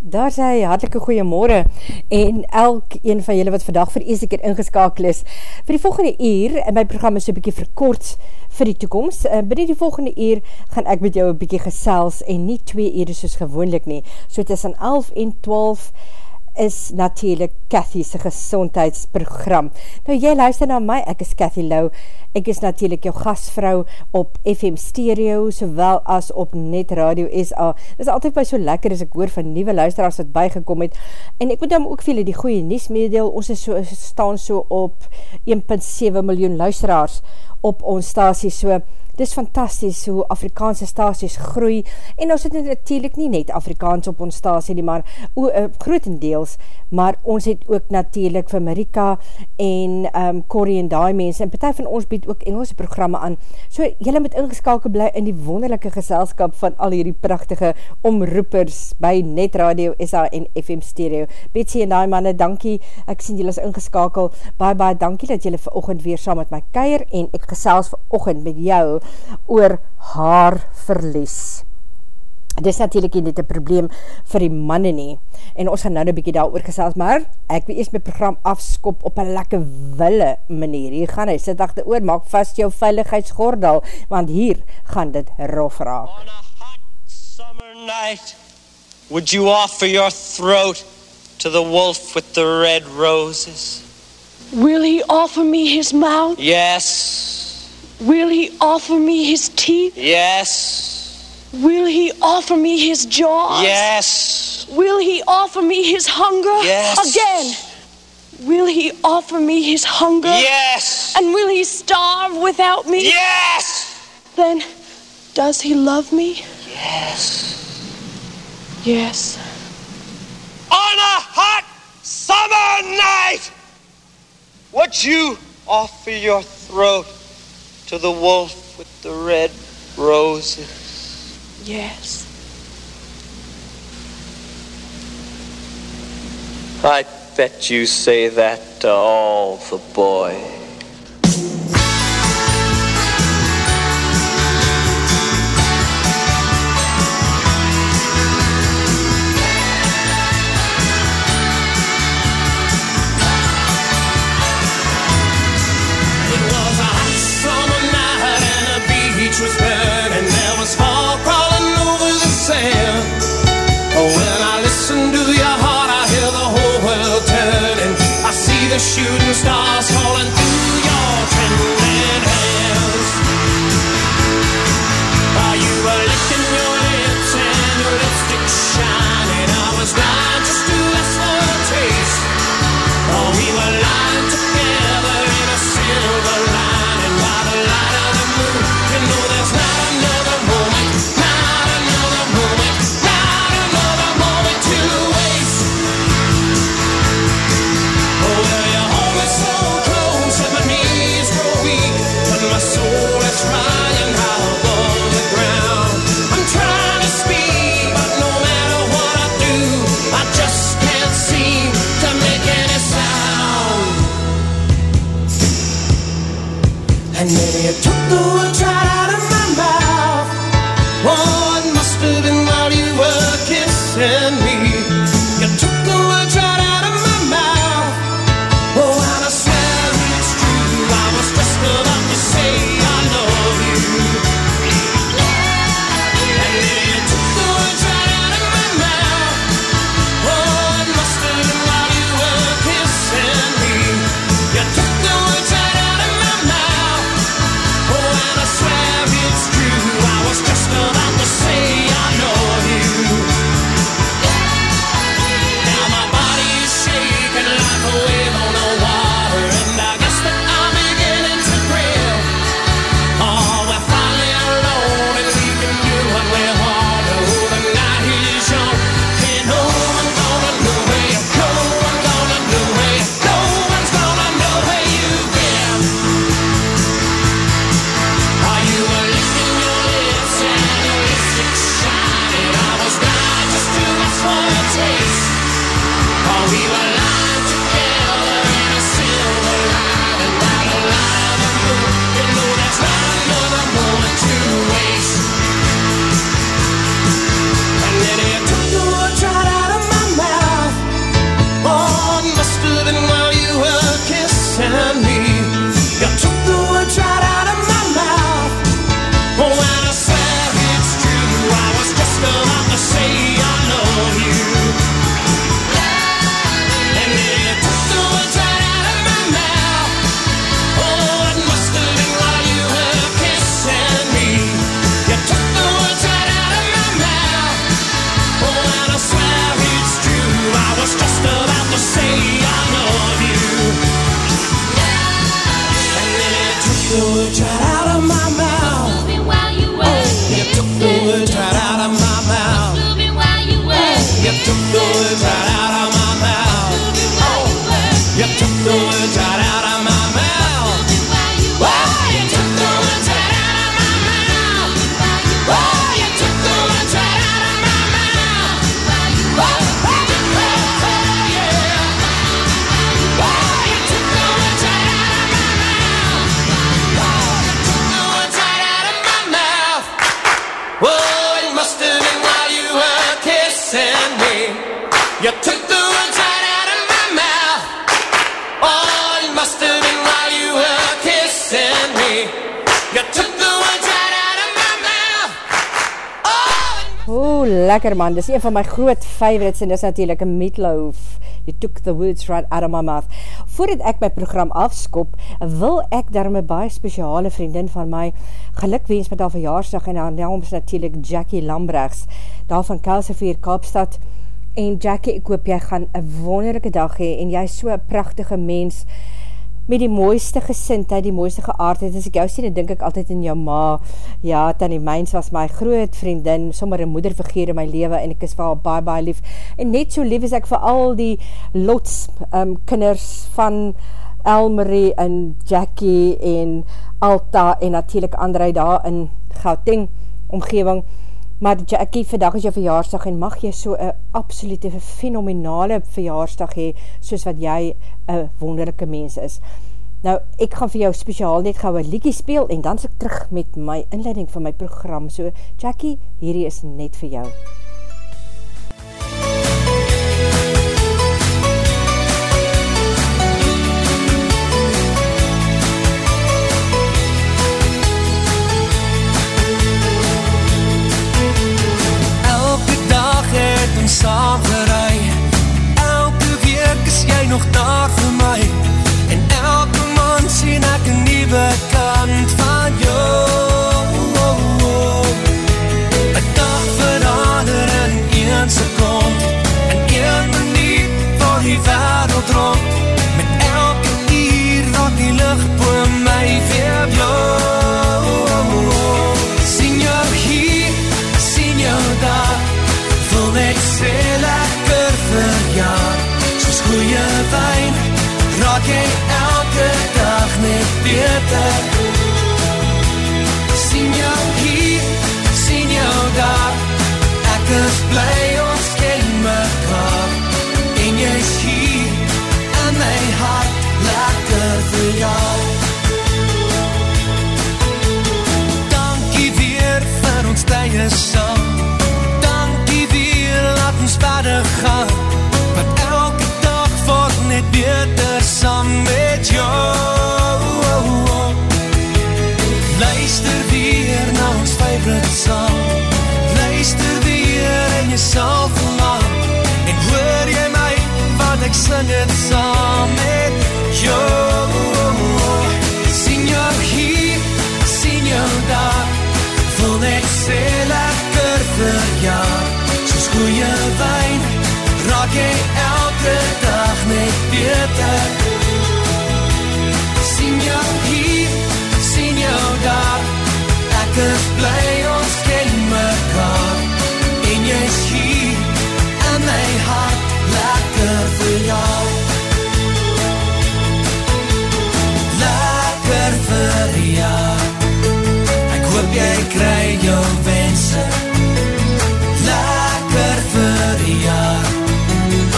Daar sê, hartelike goeiemorgen en elk een van julle wat vandag vir eerste keer ingeskakel is. Vir die volgende uur, en my program is so bykie verkort vir die toekomst, uh, binnen die volgende uur gaan ek met jou een bykie gesels en nie twee uur soos gewoonlik nie. So tussen 11 en 12 is natuurlijk Cathy's gezondheidsprogram. Nou jy luister na my, ek is Cathy Lau, ek is natuurlijk jou gastvrou op FM Stereo, sowel as op Net Radio SA. Dit is altyd by so lekker as ek hoor van nieuwe luisteraars wat bygekom het, en ek moet dan ook veel die goeie nies meedeel, ons is so, staan so op 1.7 miljoen luisteraars op ons stasie, so dis fantasties hoe Afrikaanse stasies groei, en ons het natuurlijk nie net Afrikaans op ons stasie nie, maar o, uh, grotendeels, maar ons het ook natuurlijk vir Marika en um, Corrie en die mense, en partij van ons bied ook Engelse programme aan, so jylle moet ingeskakel bly in die wonderlijke geselskap van al hierdie prachtige omroepers by Net Radio SA en FM Stereo. Betsy en die manne, dankie, ek sien jylle is ingeskakel, baie baie dankie dat jylle vir ochend weer saam met my keier, en ek gesels vir ochend met jou, oor haar verlies. Dit is natuurlijk nie dit een probleem vir die manne nie. En ons gaan nou een bykie daar oorgesels, maar ek wil eerst my program afskop op een lekker wille manier. Hier gaan hy, sit achter oor, maak vast jou veiligheidsgordel, want hier gaan dit rof raak. On a hot summer night, would you offer your throat to the wolf with the red roses? Will he offer me his mouth? Yes. Will he offer me his teeth? Yes. Will he offer me his jaws? Yes. Will he offer me his hunger? Yes. Again. Will he offer me his hunger? Yes. And will he starve without me? Yes. Then does he love me? Yes. Yes. On a hot summer night, would you offer your throat to the wolf with the red roses. Yes. I bet you say that to all the boys. beach was red and there was fog crawling over the sand. Oh, when I listen to your heart, I hear the whole world turning. I see the shooting star. Lekker man, dis een van my groot favorites en dis natuurlijk een meatloaf. You took the words right out of my mouth. Voordat ek my program afskop, wil ek daar my baie speciale vriendin van my gelukwens met haar verjaarsdag en haar naam is natuurlijk Jackie Lambrechts, daar van Kelsevier Kaapstad. En Jackie, ek hoop jy gaan een wonderlijke dag hee en jy is so een prachtige mens met die mooiste gesintheid, die mooiste geaardheid, as ek jou sien, dan denk ek altyd in jou ma, ja, Tanny Mijns was my groot vriendin, sommer een moedervergeer in my leven, en ek is vir haar baie, baie lief, en net so lief is ek vir al die lots um, kinders van Elmarie en Jackie en Alta, en natuurlijk André daar in Gauteng omgeving, maar Jackie, vandag is jou verjaarsdag en mag jy so een absolute fenomenale verjaarsdag hee, soos wat jy een wonderlijke mens is. Nou, ek gaan vir jou speciaal net gauw een liekie speel en dan is ek terug met my inleiding van my program. So, Jackie, hierdie is net vir jou. Elke ons saam gerei Elke week is jy nog daar beter want ek jou wense. Lekker verjaar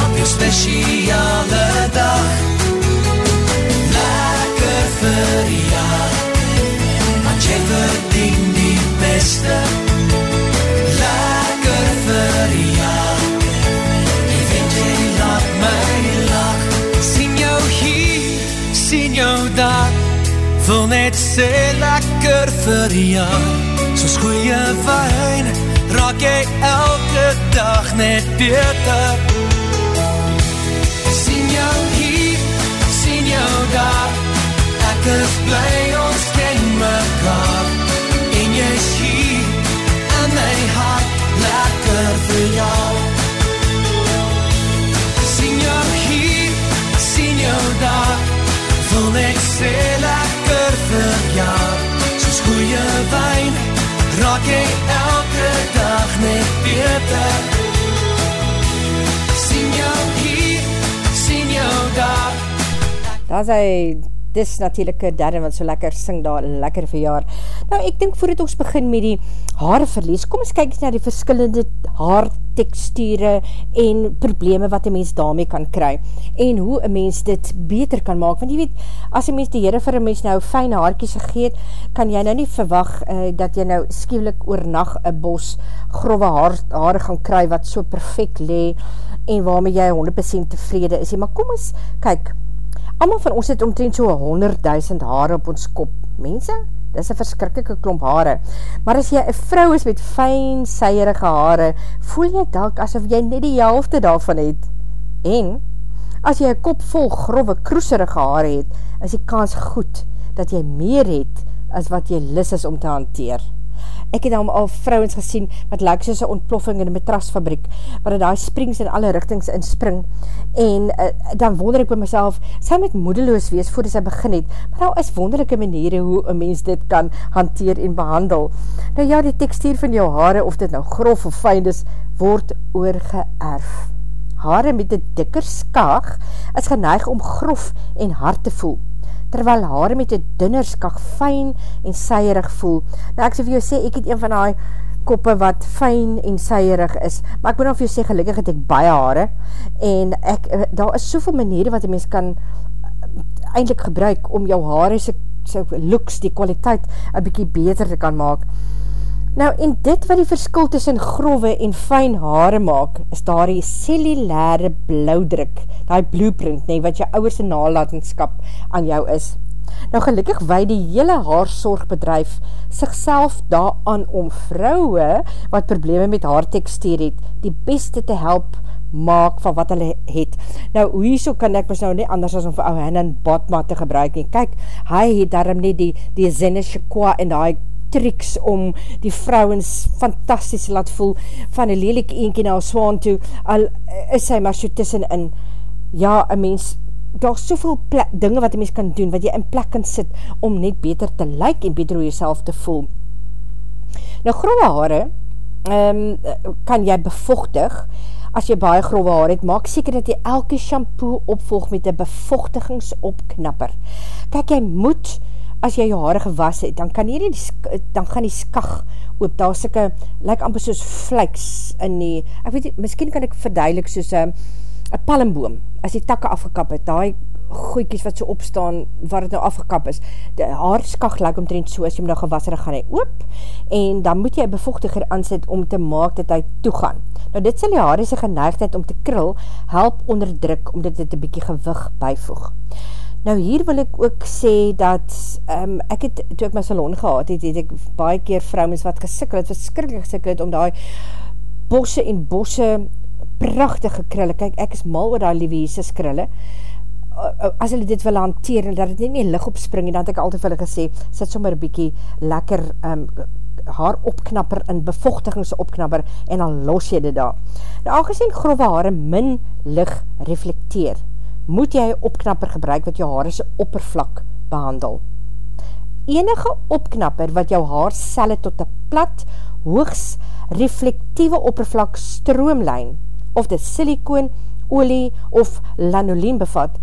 Op jou speciale dag. Lekker verjaar Want jy verdien die beste. Lekker verjaar Jy weet jy laat my lach. Sien jou hier, sien jou daar. Wil net sê lekker verjaar Soos goeie wijn Raak jy elke dag net beter. Sien jou hier, sien jou daar Ek is bly Sien jou hier, sien jou daar. Daar's hy dis natuurlijk Darren wat so lekker sing daar, lekker verjaar. Nou, ek dink voordat ons begin met die haarverlies, kom ons kyk na die verskillende haarteksture en probleme wat die mens daarmee kan kry en hoe een mens dit beter kan maak, want jy weet, as die mens die heren vir een mens nou fijn haarkies gegeet, kan jy nou nie verwag uh, dat jy nou skiewelik oor nacht een bos grove haar, haare gaan kry wat so perfect le en waarmee jy 100% tevrede is. Maar kom ons, kyk, Allemaal van ons het omtrent so 100.000 haare op ons kop. Mense, dit is een verskrikkelike klomp haare. Maar as jy een vrou is met fijn, seierige haare, voel jy dalk asof jy net die helfte daarvan het. En, as jy een kop vol grove, kroeserige haare het, is die kans goed dat jy meer het as wat jy lis is om te hanteer. Ek het al vrouwens gesien wat lyk soos een ontploffing in een matrasfabriek, waar het daar springs in alle richtings inspring. En uh, dan wonder ek by myself, sy moet moedeloos wees voordat sy begin het, maar nou is wonderlijke maniere hoe een mens dit kan hanteer en behandel. Nou ja, die tekstuur van jou haare, of dit nou grof of fijn is, word oorgeerf. Haare met die dikker skaag is geneig om grof en hard te voel terwyl haar met die dunnerskak fijn en seierig voel. Nou ek sê vir jou sê, ek het een van die koppe wat fijn en seierig is, maar ek moet nou vir jou sê, gelukkig het ek baie haare, en ek, eh, daar is soveel maniere wat die mens kan eh, eindelijk gebruik om jou haare so, so looks, die kwaliteit, een bykie beter te kan maak. Nou, en dit wat die verskil tussen grove en fijn haare maak, is daar die cellulaire blauwdruk, die blueprint, nee, wat jou ouwerse nalatenskap aan jou is. Nou, gelukkig wei die hele haarzorgbedrijf sigself daaraan om vrouwe wat probleme met haartekstuur het, die beste te help maak van wat hulle het. Nou, hoe so kan ek mis nou nie anders as om vir ou hen en badma te gebruik nie. Kyk, hy het daarom nie die, die zinne chikwa en die tricks om die vrouwens fantastisch laat voel van een lelijk eentje na swaan toe, al is hy maar so tussenin. Ja, een mens, daar is soveel dinge wat een mens kan doen, wat jy in plek kan sit, om net beter te lyk en beter hoe jyself te voel. Nou, grove haare, um, kan jy bevochtig, as jy baie grove haar het, maak seker dat jy elke shampoo opvolg met een bevochtigingsopknapper. Kijk, jy moet as jy jou haare gewas het, dan kan jy die, dan gaan die skag oop, daar is syke, lyk amper soos fliks in die, ek weet nie, miskien kan ek verduidelik soos een, een palmboom, as die takke afgekap het, die goeikies wat so opstaan, waar het nou afgekap is, die haarskag lyk omtrent so, as jy hem nou gewas het, gaan hy oop, en dan moet jy een bevochtiger aanset om te maak dat hy toegaan. Nou dit sal die haare sy geneigdheid om te krul, help onderdruk, omdat dit een bykie gewig bijvoeg. Nou hier wil ek ook sê dat um, ek het, toe ek my salon gehad het, het ek baie keer vrouwens wat gesikkel het, verskrikkelijk gesikkel het, om die bosse en bosse prachtige krille, kyk ek is mal oor die Jesus krille, as hulle dit wil hanteer, en dat het nie nie lig opspring, en dan het ek altyd vir hulle gesê, sit sommer een bykie lekker um, haar opknapper in bevochtigingsopknapper, en dan los jy dit daar. Nou, aangezien grove haare min lig reflecteer, moet jy opknapper gebruik wat jou haare sy oppervlak behandel. Enige opknapper wat jou haar selle tot een plat, hoogs reflectieve oppervlak stroomlijn, of dit silikoon, olie of lanolien bevat,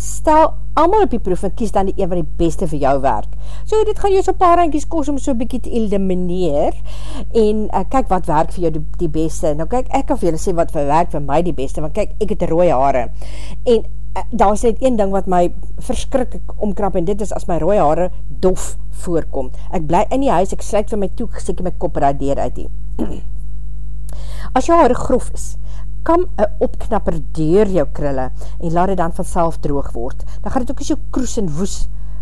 stel allemaal op die proef en kies dan die een van die beste vir jou werk. So dit gaan jou so paar rankies kost om so bykie te elimineer en uh, kyk wat werk vir jou die, die beste. Nou kyk, ek kan vir julle sê wat vir werk vir my die beste, want kyk, ek het rooie haare en daar is net een ding wat my verskrik omkrap en dit is as my rooie haare dof voorkom. Ek bly in die huis, ek sluit vir my toe, gesek my kop radeer uit die. as jou haare grof is, kam een opknapper deur jou krille en laat dit dan vanself droog word. Dan gaan dit ook so kroes en woes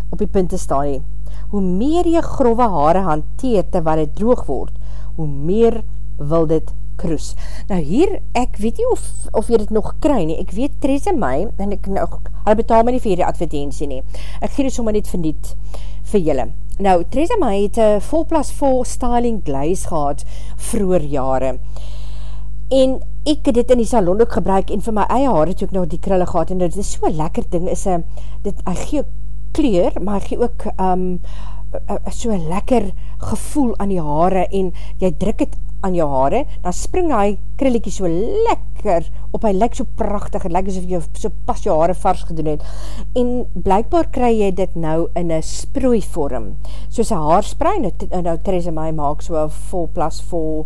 op die punte staan nie. Hoe meer jy grove haare hanteer terwyl dit droog word, hoe meer wil dit Kroes. Nou hier, ek weet nie of, of jy dit nog kry nie, ek weet Theresa my, en ek nou, hy betaal my nie vir die advertentie nie, ek gee dit sommer net verniet vir julle. Nou, Theresa my het een volplas vol styling glaze gehad vroeger jare, en ek het dit in die salon ook gebruik, en vir my eie haar het ook nou die krille gehad, en dit is so lekker ding, is een, dit, hy gee kleur, maar hy gee ook, um, so lekker gevoel aan die haare, en jy druk het aan jou haare, dan spring hy krillekie so lekker op, hy lyk so prachtig, het lyk asof jy so pas jou haare vars gedoen het, en blijkbaar kry jy dit nou in een sproeivorm, soos een haarspray, nou, nou Theresa my maak so een vol plas vol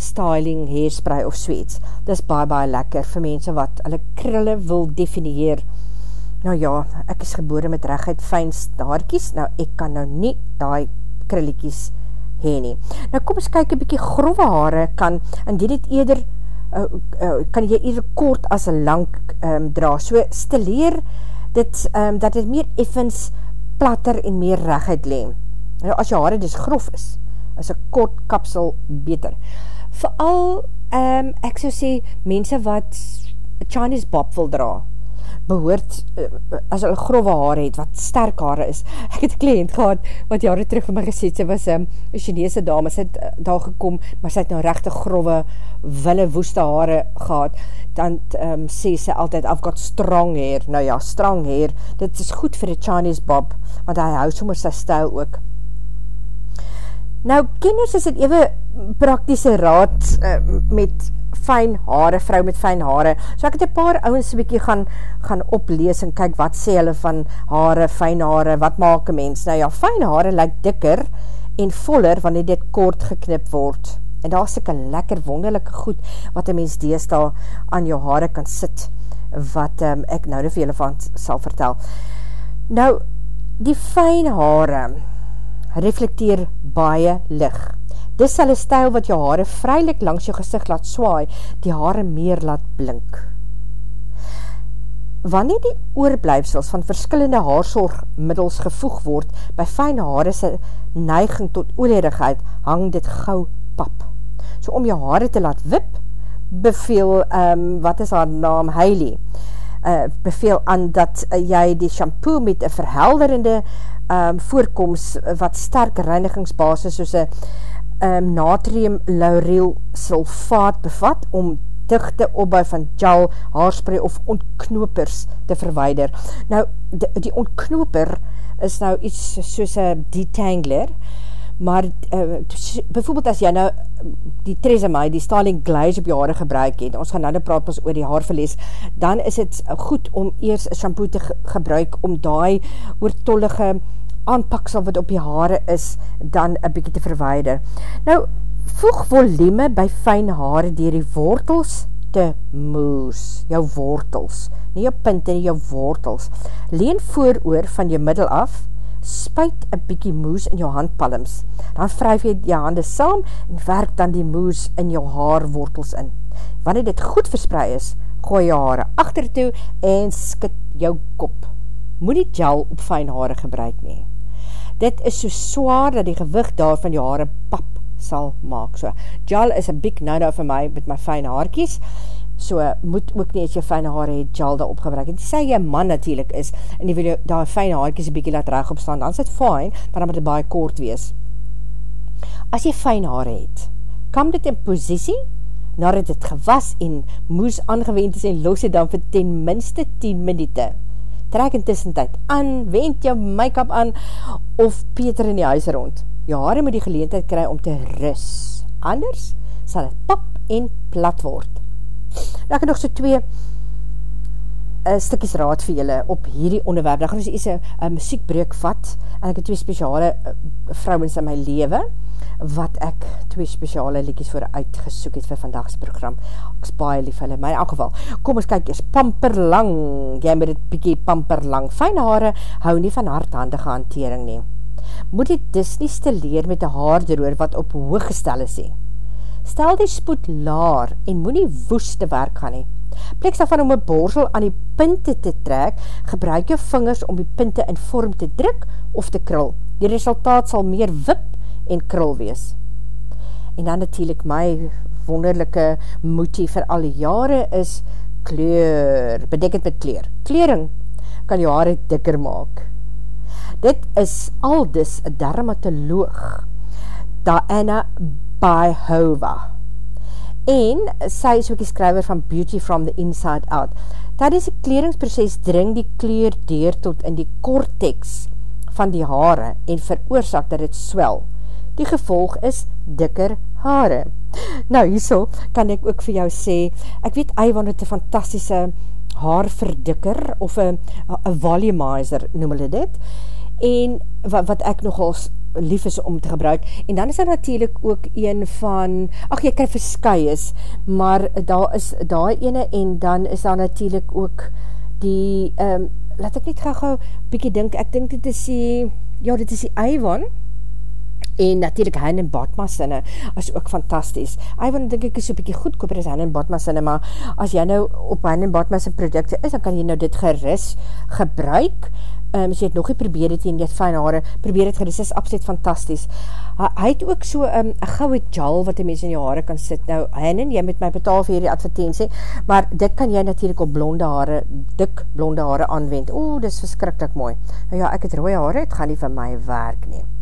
styling hairspray of sweets, dit is baie baie lekker vir mense wat hulle krille wil definieer, nou ja, ek is gebore met rechtheid fijns haarkies, nou ek kan nou nie die krillekies heen nie. Nou kom ons kyk, een bykie grove haare kan, en dit het eerder, uh, uh, kan jy eerder kort as lang um, dra. So stileer dit, um, dat het meer effens platter en meer rechtheid leem. Nou as jou haare dus grof is, is een kort kapsel beter. Vooral, um, ek so sê, mense wat Chinese bob wil dra, behoort, uh, as hulle grove haare het, wat sterk haare is. Ek het een kliënt gehad, wat jare terug vir my gesê, sy was um, een Chinese dame, sy het uh, daar gekom, maar sy het nou rechte grove, wille, woeste haare gehad, dan um, sê sy altyd, I've got strong hair, nou ja, strong hair, dit is goed vir die Chinese bob, want hy hou sommer sy stijl ook. Nou, kenners is het even praktische raad uh, met fijn haare, vrou met fijn haare. So ek het een paar ouwens een bykie gaan, gaan oplees en kyk wat sê hulle van haare, fijn haare, wat maak een mens? Nou ja, fijn haare lyk dikker en voller wanneer dit kort geknip word. En daar is ek een lekker wonderlijke goed wat een mens dees daar aan jou haare kan sit, wat um, ek nou vir julle van sal vertel. Nou, die fijn haare reflecteer baie licht Dis een stijl wat jou haare vrylik langs jou gezicht laat swaai, die haare meer laat blink. Wanneer die oorblijfsels van verskillende haarzorgmiddels gevoeg word, by fijn haare sy neiging tot olerigheid, hang dit gauw pap. So om jou haare te laat wip, beveel, um, wat is haar naam, Hailey, uh, beveel aan dat uh, jy die shampoo met een verhelderende um, voorkomst, wat sterk reinigingsbasis, soos een um, natrium laureel sulfaat bevat om dichte opbouw van gel, haarspray of ontknopers te verweider. Nou, die, die ontknoper is nou iets soos een detangler, maar uh, bijvoorbeeld as jy nou die Tresemme, die Starling Glaze op jou haare gebruik het, ons gaan nou nou praat pas oor die haarverlies, dan is het goed om eers shampoo te ge gebruik om die oortollige aanpaksel wat op die haare is, dan een bykie te verweider. Nou, voeg volume by fijn haare dier die wortels te moes, jou wortels, nie jou pinte, nie jou wortels. Leen vooroor van jou middel af, spuit een bykie moes in jou handpalms, dan wryf jy jou hande saam en werk dan die moes in jou haarwortels in. Wanneer dit goed verspreid is, gooi jou haare achter toe en skit jou kop. Moet die gel op fijn haare gebruik nie dit is so swaar dat die gewicht daar van jou haare pap sal maak. So, gel is een big no-no vir my met my fijne haarkies, so moet ook nie as jy fijne haare het gel daar opgebruik. En sê jy man natuurlijk is, en die wil jou daar fijne haarkies een bykie laat recht opstaan, dan is het fijn, maar dan moet het baie kort wees. As jy fijne haare het, kam dit in posiesie, nadat het gewas en moes aangewend is en los het dan vir ten minste 10 minute trek in tussentijd aan, wend jou make-up aan, of Peter in die huis rond. Jou haare moet die geleentheid kry om te rus. Anders sal het pap en plat word. Nou ek het nog so twee uh, stikkies raad vir julle op hierdie onderwerp. Dan gaan ons eers een muziekbreuk vat, en ek het twee speciale uh, vrouwens in my leven, wat ek twee speciale liedjes voor uitgesoek het vir vandagse program. Ek is baie lief hulle, maar in elk geval, kom ons kyk, is pamperlang, jy moet dit bykie pamperlang, fijn haare, hou nie van hardhandige hantering nie. Moet die Disney stileer met die haardroer wat op hoog gestel is nie. Stel die spoed laar en moet nie woest te werk gaan nie. Pleks daarvan om een borsel aan die pinte te trek, gebruik jou vingers om die pinte in vorm te druk of te krul. Die resultaat sal meer wip en krul wees. En dan natuurlijk my wonderlijke moetie vir al die jare is kleur, bedekend met kleur. Klering kan jou haare dikker maak. Dit is aldus een dermatoloog, Diana Byhova. En sy is ook die skryver van Beauty from the Inside Out. Tijdens die kleringsproces dring die kleur deur tot in die cortex van die haare en veroorzaak dat het swel. Die gevolg is dikker haare. Nou, hierso kan ek ook vir jou sê, ek weet Iwan het een fantastische haarverdikker, of een volumizer, noem hulle dit, en wat, wat ek nogals lief is om te gebruik, en dan is daar natuurlijk ook een van, ach jy kan verskui is, maar daar is daar ene, en dan is daar natuurlijk ook die, um, laat ek net gauw gauw bykie dink, ek dink dit is die, ja dit is die Iwan, en natuurlijk hen en Batma sinne is ook fantastisch. Ivan denk ek is so'n bykie goedkoper as hen en Batma sinne, maar as jy nou op hen en Batma sin producte is, dan kan jy nou dit geris gebruik, um, as jy het nog nie probeer het en jy het fijn haare, probeer het geris, is absoluut fantastisch. Hy, hy het ook so ehm, een um, gouwe gel wat die mens in jou haare kan sit. Nou, hen en jy moet my betaal vir die advertentie, maar dit kan jy natuurlijk op blonde haare, dik blonde haare aanwend. O, dit is verskrikkelijk mooi. Nou ja, ek het rooie haare, het gaan nie vir my werk neem.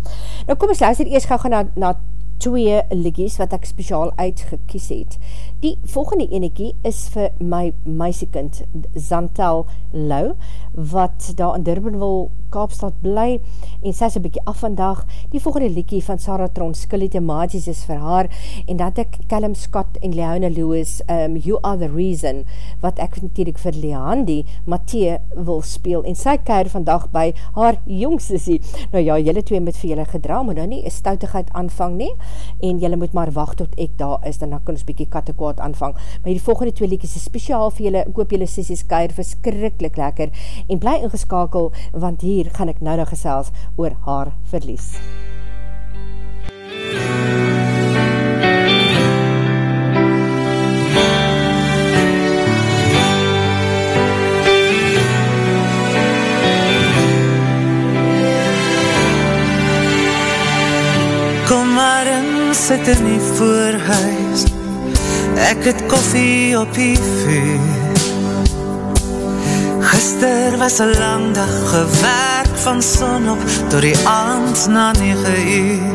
Nou kom ons luister eers gauw na, na twee liggies wat ek speciaal uitgekies het. Die volgende enekie is vir my meisiekind Zantel Lau, wat daar in Durban wil Kaapstad bly, en sy is een bykie af vandag, die volgende liekie van Sarah Tron, Skully Thematis is vir haar, en dat ek Callum Scott en Leona Lewis, um, You Are The Reason, wat ek natuurlijk vir Leandi, Mathee wil speel, en sy keir vandag by haar jongsisie. Nou ja, jylle twee moet vir jylle gedra, maar nou nie, is stoutigheid aanvang nie, en jylle moet maar wacht tot ek daar is, dan kan ons bykie kattekwaad aanvang. Maar die volgende twee liekies is speciaal vir jylle, ek hoop jylle sissies keir verskrikkelijk lekker, en bly ingeskakel, want hier gaan ek nou nou gesels oor haar verlies. Kom maar in, sit in die voorhuis Ek het koffie op die vuur Gister was een lang dag gewerk van son op Door die aand na 9 uur.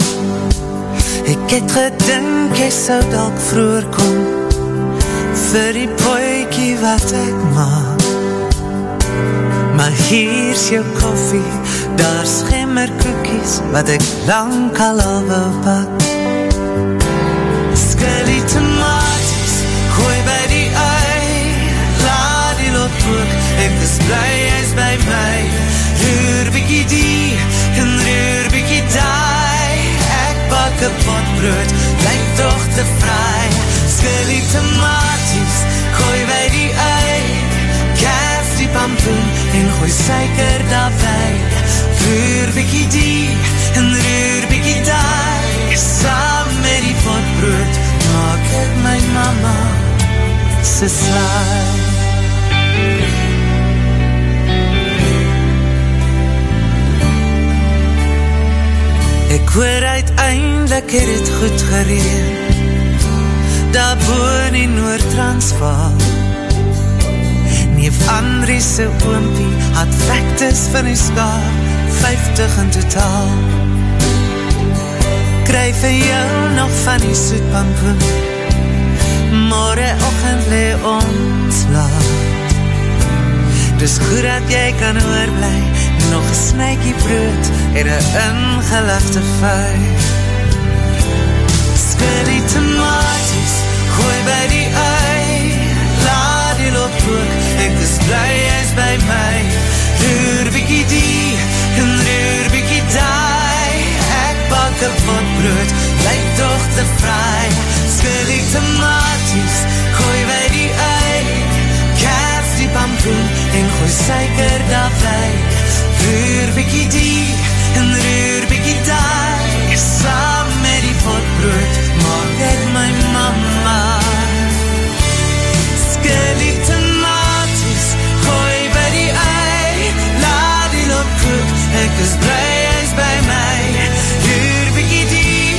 Ek het gedink jy sou dalk vroer kom. Vir die poikie wat ek maak. Maar hier is jou koffie Daar schimmer koekies Wat ek lang al al wil pak. Skully tomaties my Roer bykie die En roer bykie die Ek bak een pot brood Blijf toch te vry Skillie tomaties Gooi by die ei. Kers die pampoen En gooi suiker daarby Roer bykie die En roer bykie die Saam met die pot brood Maak ek my mama. Se slaai uiteindelik het het goed gereen Daar boon in Noord-Transvaal Neef Andriese oompie had vectus van die skaal 50 in totaal. Kry vir jou nog van die soetpampoen Morgen ochend le ons laat. Dis goed dat jy kan oorblij Nog een snijkie brood en een ingelegde vui Skillie tomaties, gooi by die ei. Laat die loop ook, ek is blij, hy is by my Roer bykie die, en roer bykie die Ek bak een pot brood, lyk toch te vry Skillie tomaties, gooi by die ei. Kers die pampoen, en gooi suiker daarby Roer bykie die en roer bykie die Saam met die potbrood Skillie tomaties gooi by die ei. Laat die loop koek, ek is blij, hy is by my Roer bykie die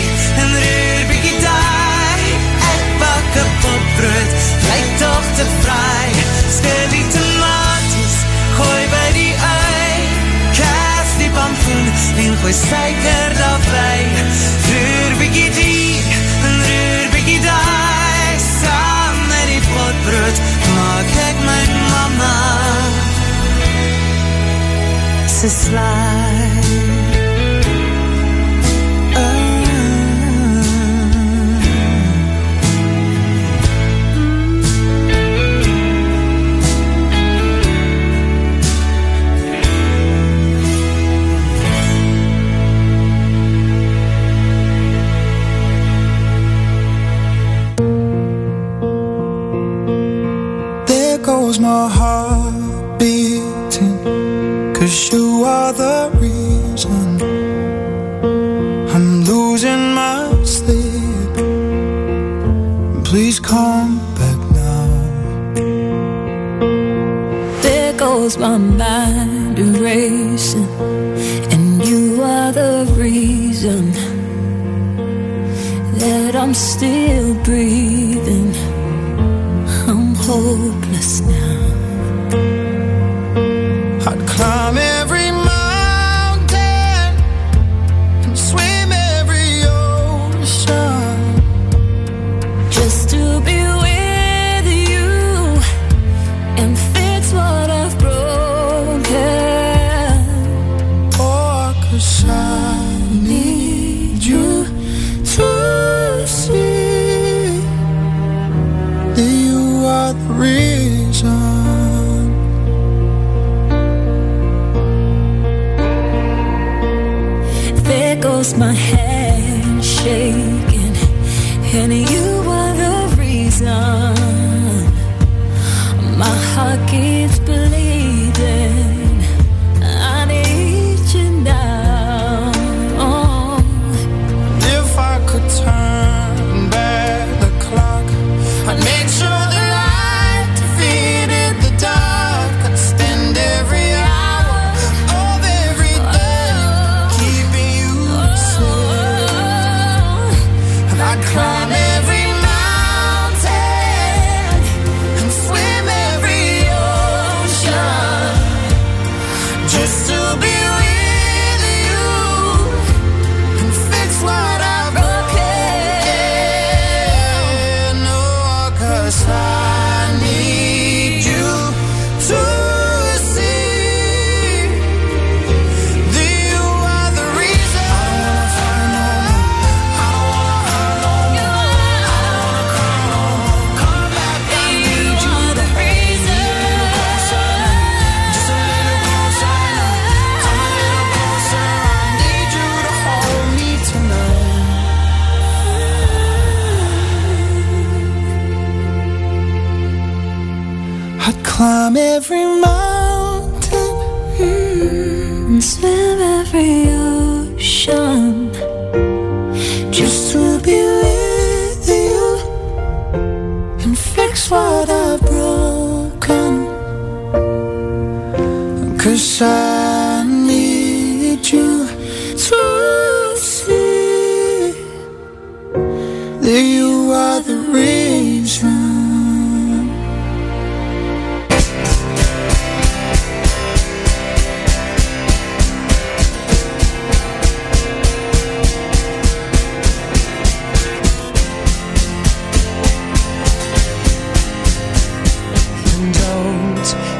en roer bykie die Ek bak een potbrood, lyk toch te vry Skillie tomaties gooi by die ei. Pampoen en gooi suiker daarby Roer bykie die Se slaai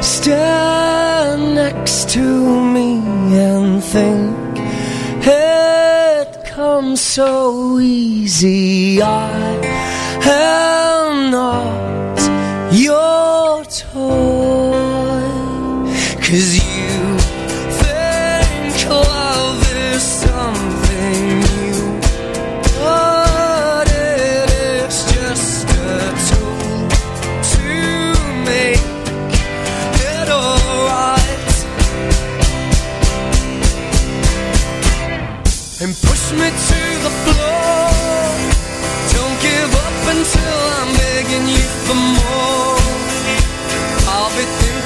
Stand next to me and think it comes so easy. I am not your toy. Cause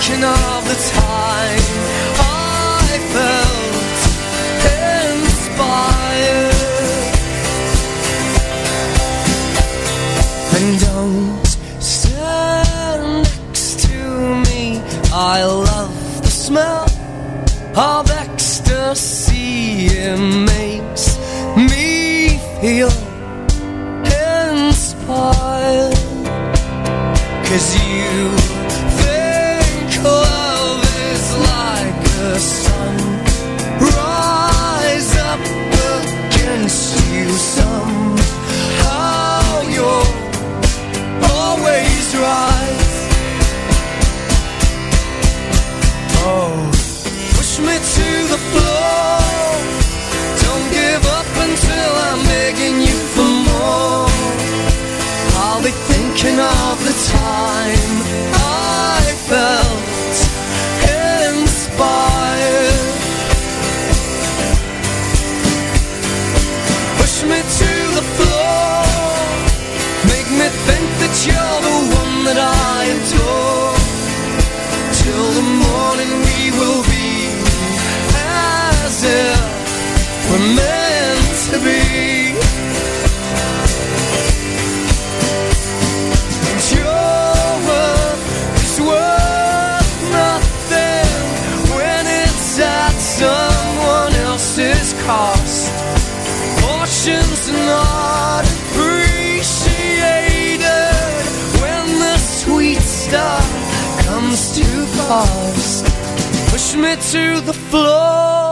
thinking of the time I felt inspired. And don't stand next to me. I love the smell of ecstasy. It makes me feel inspired. Cause you I'll be thinking of the time I felt inspired. Push me to the floor. Make me think that you're the one that I adore. star comes too fast. Push me to the floor.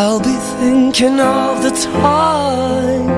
I'll be thinking of the time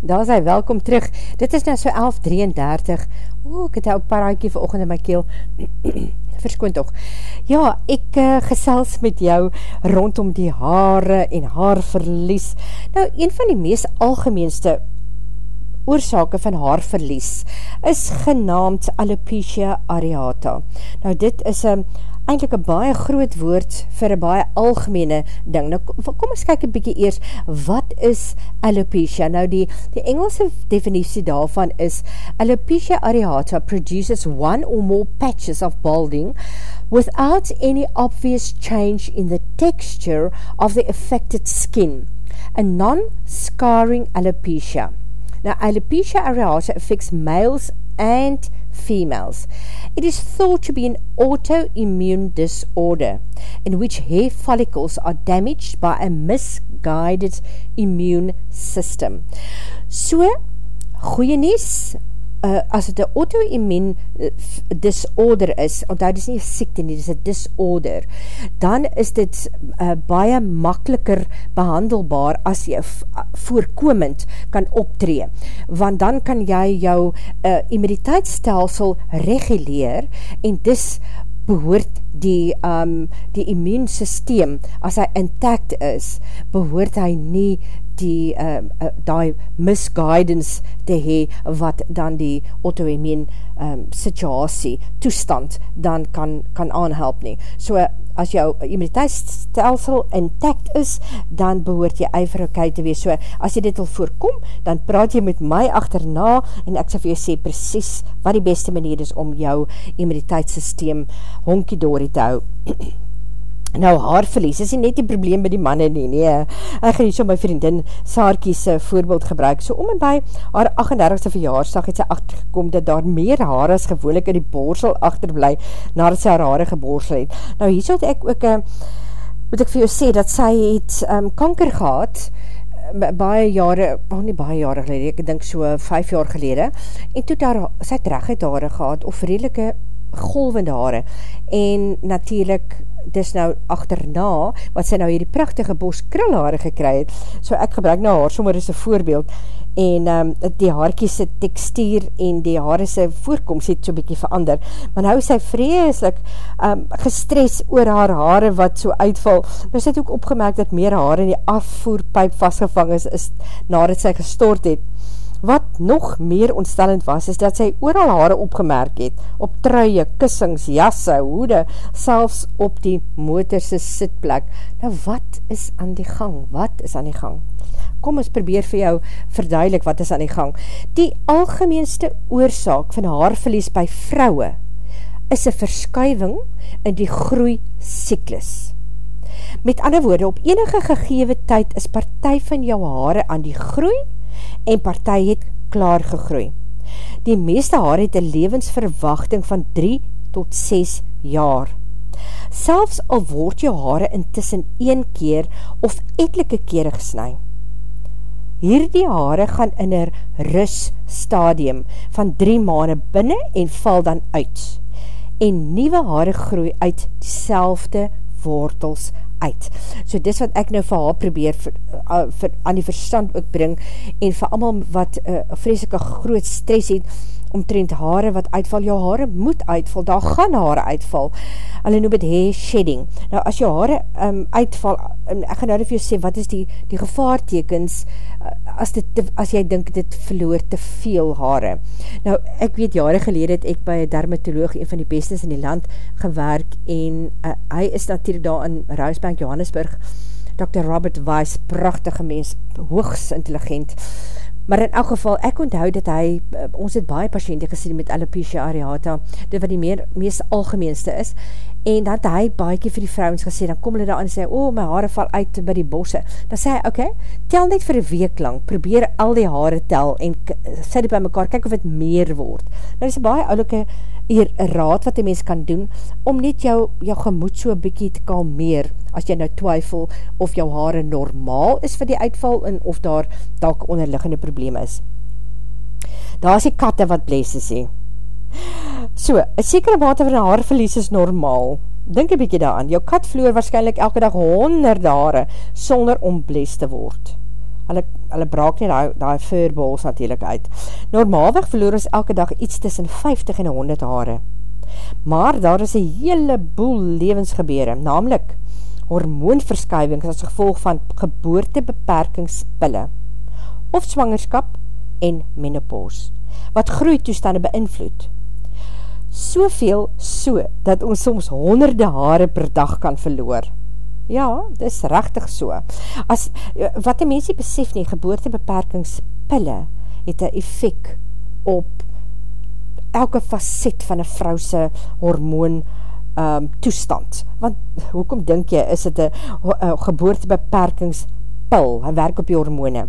Daar is hy, welkom terug. Dit is nou so 11.33. Oeh, ek het nou paraatjie vir oogend in my keel. Verskoon toch. Ja, ek uh, gesels met jou rondom die haare en haarverlies. Nou, een van die meest algemeenste oorzake van haarverlies is genaamd alopecia areata. Nou dit is een eindelijk een baie groot woord vir een baie algemene ding. Nou kom ons kyk een bykie eers, wat is alopecia? Nou die, die Engelse definitie daarvan is alopecia areata produces one or more patches of balding without any obvious change in the texture of the affected skin. A non-scarring alopecia. Now, alopecia areata affects males and females. It is thought to be an autoimmune disorder in which hair follicles are damaged by a misguided immune system. So, goeie nies, uh, as het een auto-immune uh, disorder is, onthou dit is nie siekte nie, dit is een disorder, dan is dit uh, baie makkeliker behandelbaar as jy voorkomend kan optree, want dan kan jy jou uh, immuniteitsstelsel reguleer en dis behoort die, um, die immuunsysteem, as hy intact is, behoort hy nie die uh, uh, die misguidance te hee wat dan die autoimmune um, situasie, toestand dan kan, kan aanhelp nie. So as jou immuniteitsstelsel intact is, dan behoort jy eiverigheid te wees. So as jy dit wil voorkom, dan praat jy met my achterna en ek sal vir jou sê precies wat die beste manier is om jou immuniteitssysteem honkie doorie te hou. Nou, haarverlies is nie net die probleem by die manne nie, nee. Ek gaan hier so my vriendin Saarkies voorbeeld gebruik. So om en by haar 38ste verjaarsdag het sy achtergekom dat daar meer haar as gewoonlik in die borsel achterblij nadat sy haar haare geborsel het. Nou, hier so het ek ook, uh, moet ek vir jou sê, dat sy het um, kanker gehad, baie jare, oh nie baie jare gelede, ek dink so 5 jaar gelede, en toe daar, sy het recht het haare gehad, of redelike golvende haare, en natuurlijk dis nou achterna, wat sy nou hierdie prachtige bos krulhaare gekry het, so ek gebruik nou haar sommer as een voorbeeld, en um, die haarkies se tekstuur en die haare se voorkomst het so bykie verander, maar nou is sy vreselik um, gestres oor haar haare wat so uitval, nou sy het ook opgemerk dat meer haare in die afvoerpijp vastgevang is, is nadat sy gestort het, Wat nog meer ontstellend was, is dat sy ooral haare opgemerk het, op truie, kussings, jasse, hoede, selfs op die motorse sitplek. Nou wat is aan die gang? Wat is aan die gang? Kom ons probeer vir jou verduidelik wat is aan die gang. Die algemeenste oorzaak van haarverlies by vrouwe is een verskuiving in die groei cyklus. Met ander woorde, op enige gegewe tyd is partij van jou haare aan die groei en partij het klaar gegroei. Die meeste haar het een levensverwachting van 3 tot 6 jaar. Selfs al word jou haare intussen een keer of etelike kere gesnui. Hierdie haare gaan in een ruststadium van 3 maande binnen en val dan uit. En nieuwe haare groei uit die wortels uit. So dis wat ek nou vir haar probeer vir, uh, vir, aan die verstand ook bring en vir allemaal wat uh, vreselike groot stress het, omtrent hare wat uitval, jou hare moet uitval, daar gaan hare uitval, hulle noem het hair shedding, nou as jou hare um, uitval, um, ek gaan nou vir jou sê, wat is die, die gevaartekens, uh, as, dit, as jy dink dit verloor te veel hare, nou ek weet jare gelede het ek by een dermatoloog, een van die bestes in die land, gewerk, en uh, hy is natuurlijk daar in Ruisbank, Johannesburg, Dr. Robert Weiss, prachtige mens, hoogs intelligent, Maar in elk geval, ek onthou dat hy, eh, ons het baie patiënte gesien met alopecia areata, dit wat die meer, meest algemeenste is, en dat hy baie keer vir die vrouwens gesê, dan kom hulle daar en sê, oh, my haare val uit by die bosse. Dan sê hy, okay, tel net vir een week lang, probeer al die haare tel, en sê dit by mekaar, kyk of het meer word. Nou is baie oulike hier raad wat die mens kan doen, om net jou, jou gemoed so bykie te kalmeer, as jy nou twyfel of jou haare normaal is vir die uitval, en of daar dalk onderliggende probleem is. Daar is die katte wat blesse sê. So, een sekere mate van haarverlies is normaal. Dink een bykie daaraan, jou kat vloer waarschijnlijk elke dag honderde haare, sonder om bles te word hulle, hulle braak nie die, die furballs natuurlijk uit. Normaalweg verloor ons elke dag iets tussen 50 en 100 haare. Maar daar is een hele boel levensgebeure, namelijk hormoonverskuivings as gevolg van geboortebeperkingspille of swangerskap en menopause, wat groeitoestande beïnvloed. Soveel so, dat ons soms honderde hare per dag kan verloor. Ja, dis rechtig so. As, wat die mensie besef nie, geboortebeperkingspille het een effect op elke facet van een vrouwse hormoon um, toestand. Want, hoekom denk jy, is het een geboortebeperkingspille pil, hy werk op die hormone.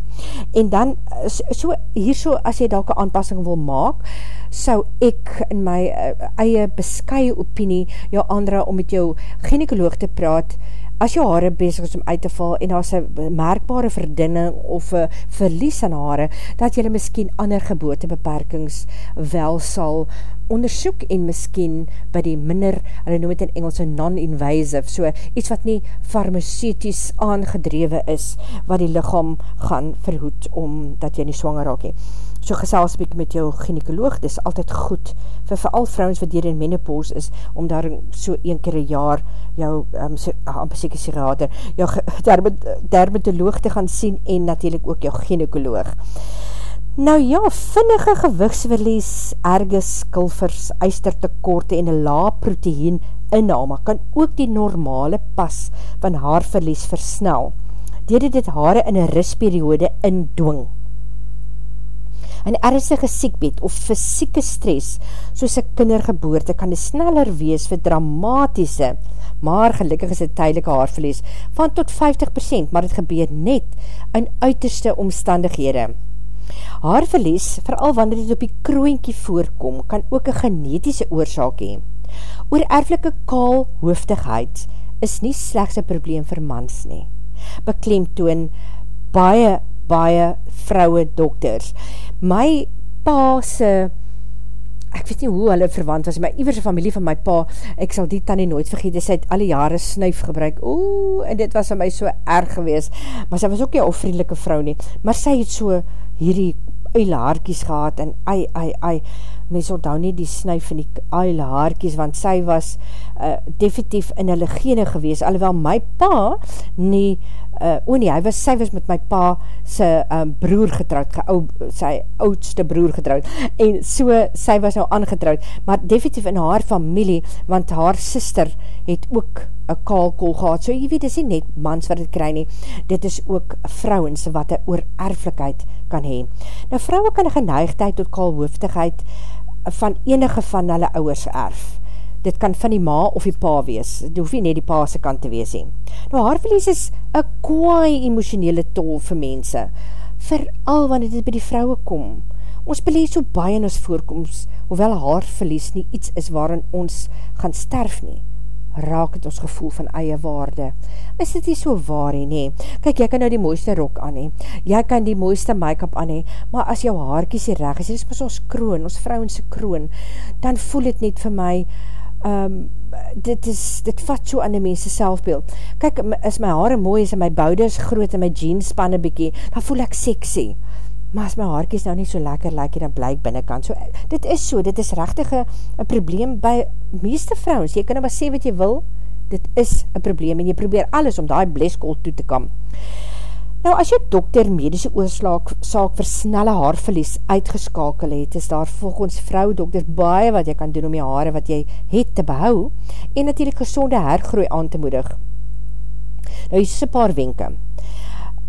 En dan, so, hier so, as jy dalke aanpassing wil maak, sou ek in my uh, eie beskye opinie jou aandra om met jou gynekoloog te praat, as jou haare bezig is om uit te val en daar is een merkbare verdinning of een verlies aan haare, dat jylle miskien ander geboortebeperkings wel sal onderzoek en miskien by die minder, hulle noem het in Engels non-invasive, so iets wat nie farmaceutisch aangedrewe is, wat die lichaam gaan verhoed om dat jy nie swanger raak hee so gesels byk met jou gynekoloog, dis altyd goed vir veral vrouwens wat hier in menopause is, om daar so een keer een jaar jou, um, so, amper seker sigater, jou dermatoloog te gaan sien en natuurlijk ook jou gynekoloog. Nou ja, vinnige gewigsverlies, erges, kulvers, eistertekorte en een la proteïen inname kan ook die normale pas van haarverlies versnel, dier dit haare in een risperiode indwing. Een ernstige siekbed of fysieke stres, soos een kindergeboorte, kan sneller wees vir dramatische, maar gelukkig is het tydelike haarverlies, van tot 50%, maar het gebeur net in uiterste omstandighede. Haarverlies, vooral wanneer dit op die krooinkie voorkom, kan ook een genetische oorzaak hee. Oor erflike kaal hoofdigheid is nie slechts een probleem vir mans nie. Beklemtoon baie baie vrouwe dokters. My pa se, ek weet nie hoe hulle verwant was, my iwerse familie van my pa, ek sal die tannie nooit vergeet, sy het alle jare snuif gebruik, oe, en dit was vir my so erg gewees, maar sy was ook nie al vriendelike vrou nie, maar sy het so hierdie uile haarkies gehad, en ai, ai, ai, mens onthou nie die snuif in die uile haarkies, want sy was uh, definitief in hulle gene gewees, alhoewel my pa nie uh, o nee, hy was, sy was met my pa sy um, broer getrouwd, ge, ou, sy oudste broer getrouwd, en so, sy was nou aangetrouwd, maar definitief in haar familie, want haar sister het ook een kaalkool gehad, so jy weet, dit is nie net mans wat het kry nie, dit is ook vrouwens wat een oorerflikheid kan heen. Nou, vrouwen kan een geneigdheid tot kaalhoofdigheid van enige van hulle ouwers erf, dit kan van die ma of die pa wees, dit hoef nie net die pa se kant te wees heen. Nou haarverlies is een kwaai emotionele tol vir mense, veral wanneer dit by die vrouwe kom. Ons belees so baie in ons voorkomst, hoewel haarverlies nie iets is waarin ons gaan sterf nie, raak het ons gevoel van eie waarde. Is dit nie so waar he, nie? Kijk, jy kan nou die mooiste rok aan he, jy kan die mooiste make-up aan he, maar as jou haarkies hier reg is, dit is pas ons kroon, ons vrouwense kroon, dan voel het net vir my, um, dit is, dit vat so aan die mense selfbeeld. Kyk, as my haare mooi is my boude is groot en my jeans spanne bykie, dan voel ek sexy. Maar as my haarkies nou nie so lekker lyk like, dan blyk binnenkant. So, dit is so, dit is rechtig een probleem by meeste vrouwens. Jy kan nou maar sê wat jy wil, dit is een probleem en jy probeer alles om die bleskool toe te kam. Nou, as jy dokter medische oorslaak saak vir snelle haarverlies uitgeskakel het, is daar volgens vrou dokter baie wat jy kan doen om jy haare wat jy het te behou en natuurlijk gezonde hergroei aan te moedig. Nou, hier is een paar wenke.